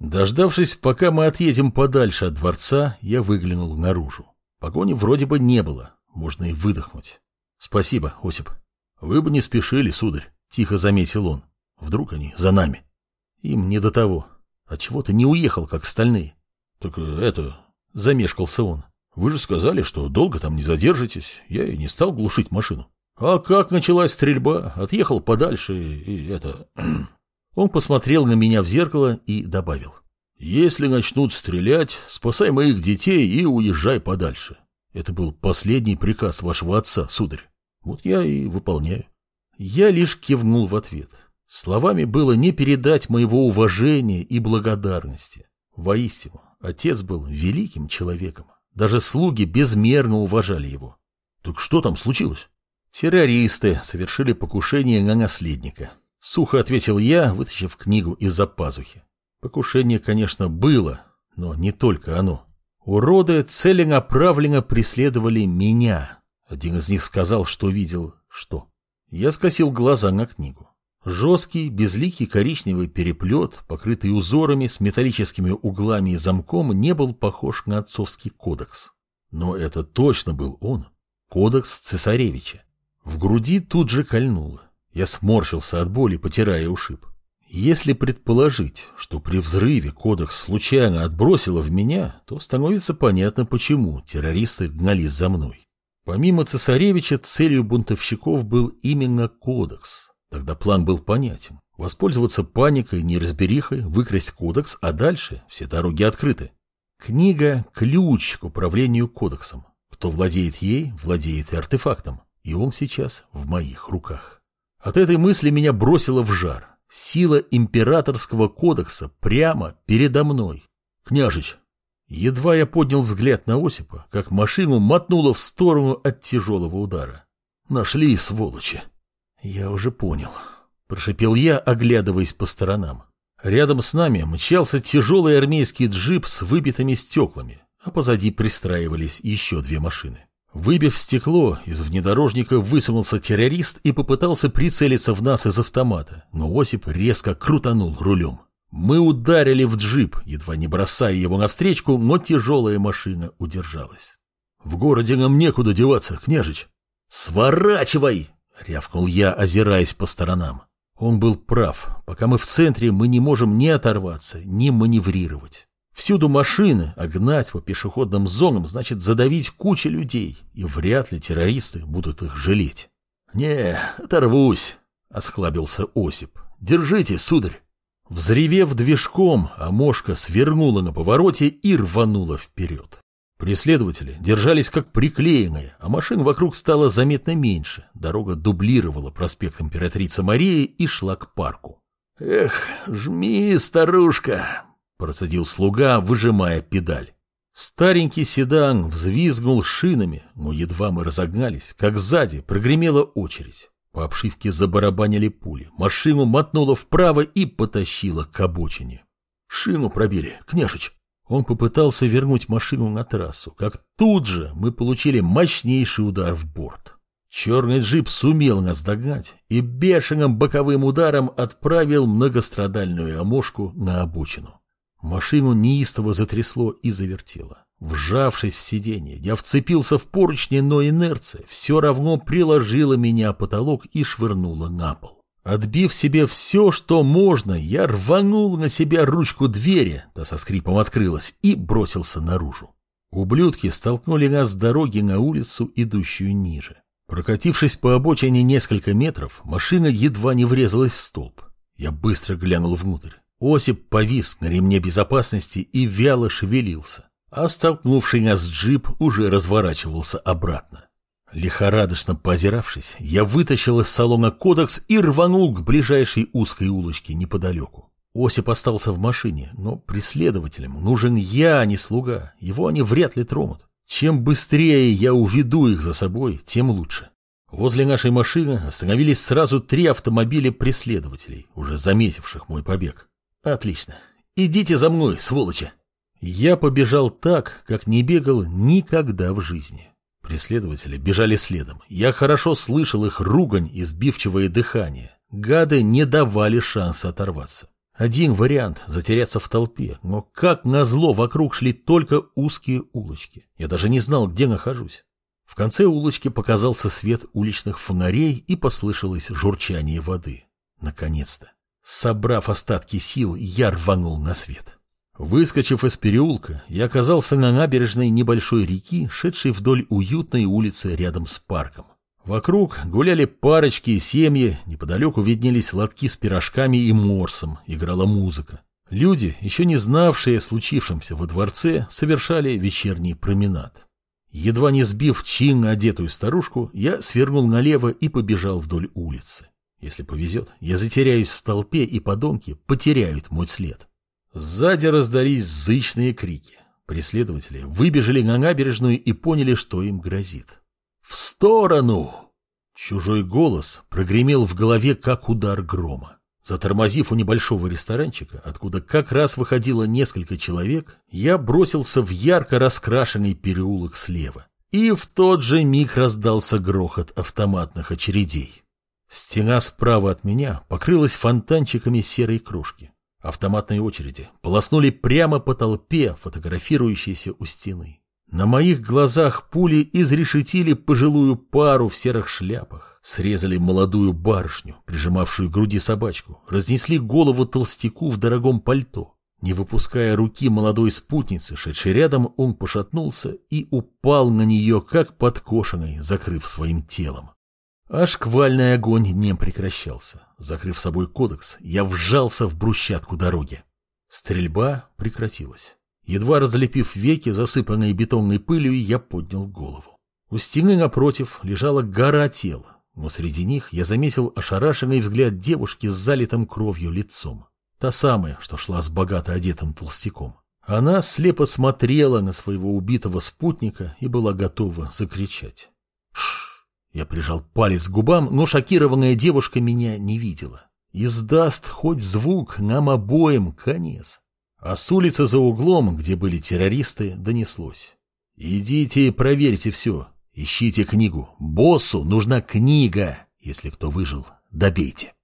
Дождавшись, пока мы отъедем подальше от дворца, я выглянул наружу. Погони вроде бы не было, можно и выдохнуть. Спасибо, Осип. Вы бы не спешили, сударь, тихо заметил он. Вдруг они за нами. Им не до того. А чего ты не уехал, как остальные? Так это... Замешкался он. Вы же сказали, что долго там не задержитесь. Я и не стал глушить машину. А как началась стрельба? Отъехал подальше и это... Он посмотрел на меня в зеркало и добавил. «Если начнут стрелять, спасай моих детей и уезжай подальше. Это был последний приказ вашего отца, сударь. Вот я и выполняю». Я лишь кивнул в ответ. Словами было не передать моего уважения и благодарности. Воистину, отец был великим человеком. Даже слуги безмерно уважали его. Так что там случилось? Террористы совершили покушение на наследника. Сухо ответил я, вытащив книгу из-за пазухи. Покушение, конечно, было, но не только оно. Уроды целенаправленно преследовали меня. Один из них сказал, что видел что. Я скосил глаза на книгу. Жесткий, безликий коричневый переплет, покрытый узорами с металлическими углами и замком, не был похож на отцовский кодекс. Но это точно был он. Кодекс цесаревича. В груди тут же кольнуло. Я сморщился от боли, потирая ушиб. Если предположить, что при взрыве кодекс случайно отбросило в меня, то становится понятно, почему террористы гнались за мной. Помимо цесаревича, целью бунтовщиков был именно кодекс. Тогда план был понятен. Воспользоваться паникой, неразберихой, выкрасть кодекс, а дальше все дороги открыты. Книга – ключ к управлению кодексом. Кто владеет ей, владеет и артефактом. И он сейчас в моих руках. От этой мысли меня бросило в жар. Сила императорского кодекса прямо передо мной. Княжич, едва я поднял взгляд на Осипа, как машину мотнуло в сторону от тяжелого удара. Нашли, сволочи. Я уже понял. Прошипел я, оглядываясь по сторонам. Рядом с нами мчался тяжелый армейский джип с выбитыми стеклами, а позади пристраивались еще две машины. Выбив стекло, из внедорожника высунулся террорист и попытался прицелиться в нас из автомата, но Осип резко крутанул рулем. Мы ударили в джип, едва не бросая его навстречу, но тяжелая машина удержалась. «В городе нам некуда деваться, княжич!» «Сворачивай!» — рявкнул я, озираясь по сторонам. Он был прав. Пока мы в центре, мы не можем ни оторваться, ни маневрировать. Всюду машины, а гнать по пешеходным зонам значит задавить кучу людей, и вряд ли террористы будут их жалеть. «Не, оторвусь», — осхлабился Осип. «Держите, сударь». Взревев движком, Амошка свернула на повороте и рванула вперед. Преследователи держались как приклеенные, а машин вокруг стало заметно меньше. Дорога дублировала проспект Императрицы Марии и шла к парку. «Эх, жми, старушка!» Процедил слуга, выжимая педаль. Старенький седан взвизгнул шинами, но едва мы разогнались, как сзади прогремела очередь. По обшивке забарабанили пули, машину мотнуло вправо и потащило к обочине. Шину пробили, княжич. Он попытался вернуть машину на трассу, как тут же мы получили мощнейший удар в борт. Черный джип сумел нас догнать и бешеным боковым ударом отправил многострадальную амошку на обочину. Машину неистово затрясло и завертело. Вжавшись в сиденье, я вцепился в поручни, но инерция все равно приложила меня потолок и швырнула на пол. Отбив себе все, что можно, я рванул на себя ручку двери, та со скрипом открылась, и бросился наружу. Ублюдки столкнули нас с дороги на улицу, идущую ниже. Прокатившись по обочине несколько метров, машина едва не врезалась в столб. Я быстро глянул внутрь. Осип повис на ремне безопасности и вяло шевелился, а столкнувший нас джип уже разворачивался обратно. Лихорадочно позиравшись, я вытащил из салона кодекс и рванул к ближайшей узкой улочке неподалеку. Осип остался в машине, но преследователям нужен я, а не слуга. Его они вряд ли тронут. Чем быстрее я уведу их за собой, тем лучше. Возле нашей машины остановились сразу три автомобиля преследователей, уже заметивших мой побег. Отлично. Идите за мной, сволочи. Я побежал так, как не бегал никогда в жизни. Преследователи бежали следом. Я хорошо слышал их ругань и сбивчивое дыхание. Гады не давали шанса оторваться. Один вариант – затеряться в толпе, но как назло вокруг шли только узкие улочки. Я даже не знал, где нахожусь. В конце улочки показался свет уличных фонарей и послышалось журчание воды. Наконец-то. Собрав остатки сил, я рванул на свет. Выскочив из переулка, я оказался на набережной небольшой реки, шедшей вдоль уютной улицы рядом с парком. Вокруг гуляли парочки и семьи, неподалеку виднелись лотки с пирожками и морсом, играла музыка. Люди, еще не знавшие о случившемся во дворце, совершали вечерний променад. Едва не сбив чинно одетую старушку, я свернул налево и побежал вдоль улицы. Если повезет, я затеряюсь в толпе, и подонки потеряют мой след. Сзади раздались зычные крики. Преследователи выбежали на набережную и поняли, что им грозит. «В сторону!» Чужой голос прогремел в голове, как удар грома. Затормозив у небольшого ресторанчика, откуда как раз выходило несколько человек, я бросился в ярко раскрашенный переулок слева. И в тот же миг раздался грохот автоматных очередей. Стена справа от меня покрылась фонтанчиками серой кружки. Автоматные очереди полоснули прямо по толпе, фотографирующейся у стены. На моих глазах пули изрешетили пожилую пару в серых шляпах, срезали молодую барышню, прижимавшую к груди собачку, разнесли голову толстяку в дорогом пальто. Не выпуская руки молодой спутницы, шедшей рядом, он пошатнулся и упал на нее, как подкошенный, закрыв своим телом. А шквальный огонь не прекращался. Закрыв собой кодекс, я вжался в брусчатку дороги. Стрельба прекратилась. Едва разлепив веки, засыпанные бетонной пылью, я поднял голову. У стены напротив лежала гора тел, но среди них я заметил ошарашенный взгляд девушки с залитым кровью лицом. Та самая, что шла с богато одетым толстяком. Она слепо смотрела на своего убитого спутника и была готова закричать. Я прижал палец к губам, но шокированная девушка меня не видела. Издаст хоть звук, нам обоим конец. А с улицы за углом, где были террористы, донеслось. «Идите и проверьте все. Ищите книгу. Боссу нужна книга. Если кто выжил, добейте».